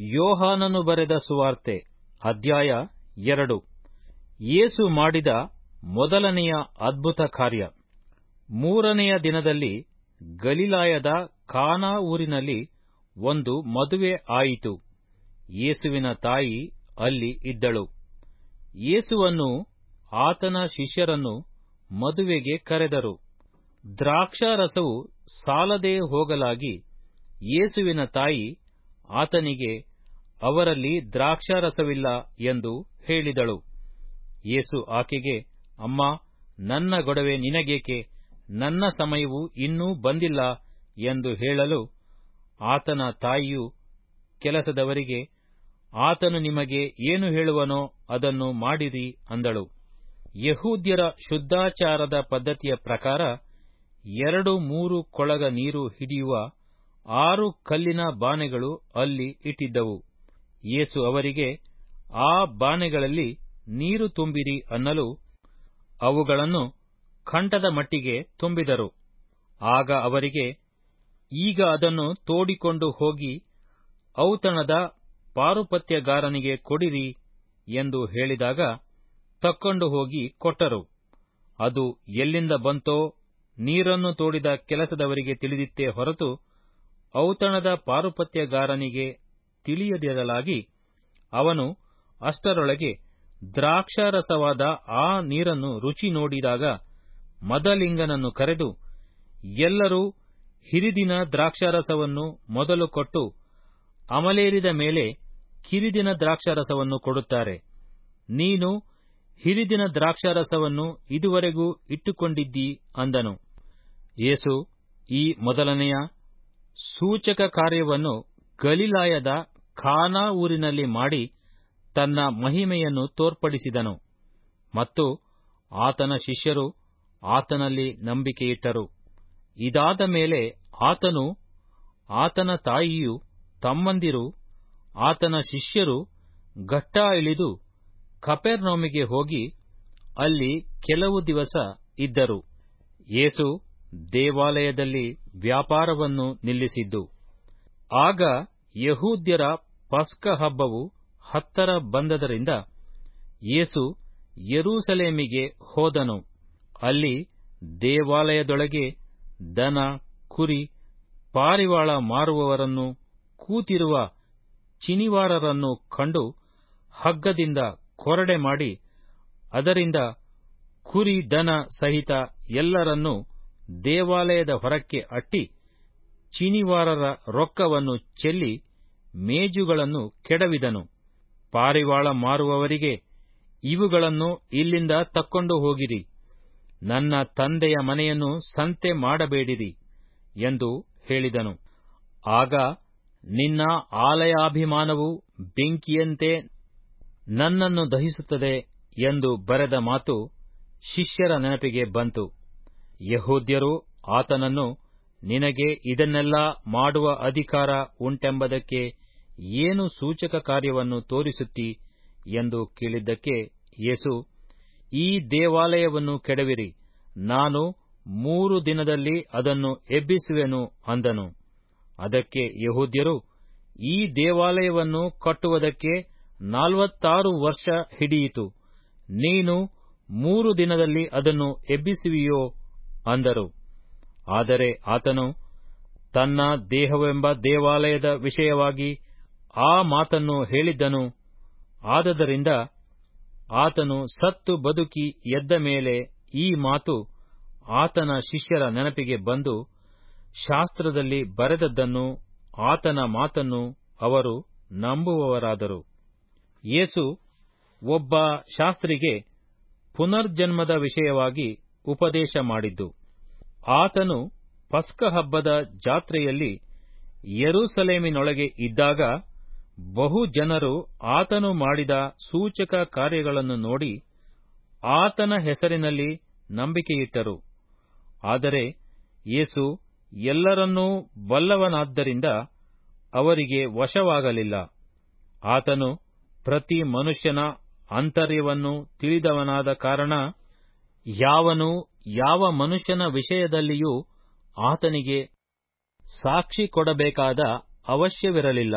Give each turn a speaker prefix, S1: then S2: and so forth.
S1: ಯೋಹಾನನು ಬರೆದ ಸುವಾರ್ತೆ, ಅಧ್ಯಾಯ ಎರಡು. ಯೇಸು ಮಾಡಿದ ಮೊದಲನೆಯ ಅದ್ಭುತ ಕಾರ್ಯ. ಮೂರನೆಯ ದಿನದಲ್ಲಿ ಗಲಿಲಾಯದ ಕಾನಾ ಊರಿನಲ್ಲಿ ಒಂದು ಮದುವೆ ಆಯಿತು. ಯೇಸುವಿನ ತಾಯಿ ಅಲ್ಲಿ ಇದ್ದಳು. ಯೇಸುವನ್ನು ಆತನ ಶಿಷ್ಯರನ್ನು ಮದುವೆಗೆ ಕರೆದರು. ದ್ರಾಕ್ಷಾರಸವು ಸಾಲದೆ ಹೋಗಲಾಗಿ ಯೇಸುವಿನ ತಾಯಿ ಆತನಿಗೆ ಅವರಲ್ಲಿ ದ್ರಾಕ್ಷಾರಸವಿಲ್ಲ ಎಂದು ಹೇಳಿದಳು. ಯೇಸು ಆಕೆಗೆ, ಅಮ್ಮ, ನನ್ನ ಗೊಡವೆ ನಿನಗೇಕೆ? ನನ್ನ ಸಮಯವು ಇನ್ನೂ ಬಂದಿಲ್ಲ ಎಂದು ಹೇಳಲು ಆತನ ತಾಯಿಯು ಕೆಲಸದವರಿಗೆ, ಆತನು ನಿಮಗೆ ಏನು ಹೇಳುವನೋ ಅದನ್ನು ಮಾಡಿರಿ ಅಂದಳು. ಯಹೂದ್ಯರ ಶುದ್ಧಾಚಾರದ ಪದ್ಧತಿಯ ಪ್ರಕಾರ ಎರಡು ಮೂರು ಕೊಳಗ ನೀರು ಹಿಡಿಯುವ ಆರು ಕಲ್ಲಿನ ಬಾನೆಗಳು ಅಲ್ಲಿ ಇಟ್ಟಿದ್ದವು. ಯೇಸು ಅವರಿಗೆ, ಆ ಬಾನೆಗಳಲ್ಲಿ ನೀರು ತುಂಬಿರಿ ಅನ್ನಲು ಅವುಗಳನ್ನು ಕಂಠದ ಮಟ್ಟಿಗೆ ತುಂಬಿದರು. ಆಗ ಅವರಿಗೆ, ಈಗ ಅದನ್ನು ತೋಡಿಕೊಂಡು ಹೋಗಿ ಔತಣದ ಪಾರುಪತ್ಯಗಾರನಿಗೆ ಕೊಡಿರಿ ಎಂದು ಹೇಳಿದಾಗ ತಕ್ಕೊಂಡು ಹೋಗಿ ಕೊಟ್ಟರು. ಅದು ಎಲ್ಲಿಂದ ಬಂತೋ, ನೀರನ್ನು ತೋಡಿದ ಕೆಲಸದವರಿಗೆ ತಿಳಿದಿತ್ತೇ ಹೊರತು ಔತಣದ ಪಾರುಪತ್ಯಗಾರನಿಗೆ ತಿಳಿಯದಿರಲಾಗಿ ಅವನು ಅಷ್ಟರೊಳಗೆ ದ್ರಾಕ್ಷಾರಸವಾದ ಆ ನೀರನ್ನು ರುಚಿ ನೋಡಿದಾಗ ಮದಲಿಂಗನನ್ನು ಕರೆದು, ಎಲ್ಲರೂ ಹಿರಿದಿನ ದ್ರಾಕ್ಷಾರಸವನ್ನು ಮೊದಲು ಕೊಟ್ಟು ಅಮಲೇರಿದ ಮೇಲೆ ಕಿರಿದಿನ ದ್ರಾಕ್ಷಾರಸವನ್ನು ಕೊಡುತ್ತಾರೆ. ನೀನು ಹಿರಿದಿನ ದ್ರಾಕ್ಷಾರಸವನ್ನು ಇದುವರೆಗೂ ಇಟ್ಟುಕೊಂಡಿದ್ದೀ ಅಂದನು. ಯೇಸು ಈ ಮೊದಲನೆಯ ಸೂಚಕ ಕಾರ್ಯವನ್ನು ಗಲಿಲಾಯದ ಖಾನಾ ಊರಿನಲ್ಲಿ ಮಾಡಿ ತನ್ನ ಮಹಿಮೆಯನ್ನು ತೋರ್ಪಡಿಸಿದನು. ಮತ್ತು ಆತನ ಶಿಷ್ಯರು ಆತನಲ್ಲಿ ನಂಬಿಕೆಯಿಟ್ಟರು. ಇದಾದ ಮೇಲೆ ಆತನು ಆತನ ತಾಯಿಯು ತಮ್ಮಂದಿರು, ಆತನ ಶಿಷ್ಯರು ಘಟ್ಟ ಇಳಿದು ಕಪೆರ್ನೌಮಿಗೆ ಹೋಗಿ ಅಲ್ಲಿ ಕೆಲವು ದಿವಸ ಇದ್ದರು. ಯೇಸು ದೇವಾಲಯದಲ್ಲಿ ವ್ಯಾಪಾರವನ್ನು ನಿಲ್ಲಿಸಿದ್ದು. ಆಗ ಯಹೂದ್ಯರ ಪಸ್ಕ ಹಬ್ಬವು ಹತ್ತರ ಬಂದದರಿಂದ ಯೇಸು ಯೆರೂಸಲೇಮಿಗೆ ಹೋದನು. ಅಲ್ಲಿ ದೇವಾಲಯದೊಳಗೆ ದನ, ಕುರಿ, ಪಾರಿವಾಳ ಮಾರುವವರನ್ನು ಕೂತಿರುವ ಚಿನಿವಾರರನ್ನು ಕಂಡು ಹಗ್ಗದಿಂದ ಕೊರಡೆ ಮಾಡಿ ಅದರಿಂದ ಕುರಿ, ದನ ಸಹಿತ ಎಲ್ಲರನ್ನೂ ದೇವಾಲಯದ ಹೊರಕ್ಕೆ ಅಟ್ಟಿ ಚಿನಿವಾರರ ರೊಕ್ಕವನ್ನು ಚೆಲ್ಲಿ ಮೇಜುಗಳನ್ನು ಕೆಡವಿದನು. ಪಾರಿವಾಳ ಮಾರುವವರಿಗೆ, ಇವುಗಳನ್ನು ಇಲ್ಲಿಂದ ತಕ್ಕೊಂಡು ಹೋಗಿರಿ. ನನ್ನ ತಂದೆಯ ಮನೆಯನ್ನು ಸಂತೆ ಮಾಡಬೇಡಿರಿ ಎಂದು ಹೇಳಿದನು. ಆಗ ನಿನ್ನ ಆಲಯಾಭಿಮಾನವು ಬೆಂಕಿಯಂತೆ ನನ್ನನ್ನು ದಹಿಸುತ್ತದೆ ಎಂದು ಬರೆದ ಮಾತು ಶಿಷ್ಯರ ನೆನಪಿಗೆ ಬಂತು. ಯಹೂದ್ಯರು ಆತನನ್ನು, ನಿನಗೆ ಇದನ್ನೆಲ್ಲ ಮಾಡುವ ಅಧಿಕಾರ ಉಂಟೆಂಬುದಕ್ಕೆ ಏನು ಸೂಚಕ ಕಾರ್ಯವನ್ನು ತೋರಿಸುತ್ತಿ ಎಂದು ಕೇಳಿದ್ದಕ್ಕೆ ಯೇಸು, ಈ ದೇವಾಲಯವನ್ನು ಕೆಡವಿರಿ, ನಾನು ಮೂರು ದಿನದಲ್ಲಿ ಅದನ್ನು ಎಬ್ಬಿಸುವೆನು ಅಂದನು. ಅದಕ್ಕೆ ಯಹೂದ್ಯರು, ಈ ದೇವಾಲಯವನ್ನು ಕಟ್ಟುವುದಕ್ಕೆ ನಾಲ್ವತ್ತಾರು ವರ್ಷ ಹಿಡಿಯಿತು, ನೀನು ಮೂರು ದಿನದಲ್ಲಿ ಅದನ್ನು ಎಬ್ಬಿಸುವಿಯೋ ಅಂದರು. ಆದರೆ ಆತನು, ತನ್ನ ದೇಹವೆಂಬ ದೇವಾಲಯದ ವಿಷಯವಾಗಿ ಆ ಮಾತನ್ನು ಹೇಳಿದ್ದನು. ಆದದರಿಂದ ಆತನು ಸತ್ತು ಬದುಕಿ ಎದ್ದ ಮೇಲೆ ಈ ಮಾತು ಆತನ ಶಿಷ್ಯರ ನೆನಪಿಗೆ ಬಂದು ಶಾಸ್ತ್ರದಲ್ಲಿ ಬರೆದದ್ದನ್ನು, ಆತನ ಮಾತನ್ನು ಅವರು ನಂಬುವವರಾದರು. ಯೇಸು ಒಬ್ಬ ಶಾಸ್ತ್ರಿಗೆ ಪುನರ್ಜನ್ಮದ ವಿಷಯವಾಗಿ ಉಪದೇಶ ಮಾಡಿದ್ದು. ಆತನು ಪಸ್ಕಹಬ್ಬದ ಜಾತ್ರೆಯಲ್ಲಿ ಯೆರೂಸಲೇಮಿನೊಳಗೆ ಇದ್ದಾಗ ಬಹು ಜನರು ಆತನು ಮಾಡಿದ ಸೂಚಕ ಕಾರ್ಯಗಳನ್ನು ನೋಡಿ ಆತನ ಹೆಸರಿನಲ್ಲಿ ನಂಬಿಕೆಯಿಟ್ಟರು. ಆದರೆ ಯೇಸು ಎಲ್ಲರನ್ನೂ ಬಲ್ಲವನಾದ್ದರಿಂದ ಅವರಿಗೆ ವಶವಾಗಲಿಲ್ಲ. ಆತನು ಪ್ರತಿ ಮನುಷ್ಯನ ಅಂತರ್ಯವನ್ನು ತಿಳಿದವನಾದ ಕಾರಣ ಯಾವನು ಯಾವ ಮನುಷ್ಯನ ವಿಷಯದಲ್ಲಿಯೂ ಆತನಿಗೆ ಸಾಕ್ಷಿ ಕೊಡಬೇಕಾದ ಅವಶ್ಯವಿರಲಿಲ್ಲ.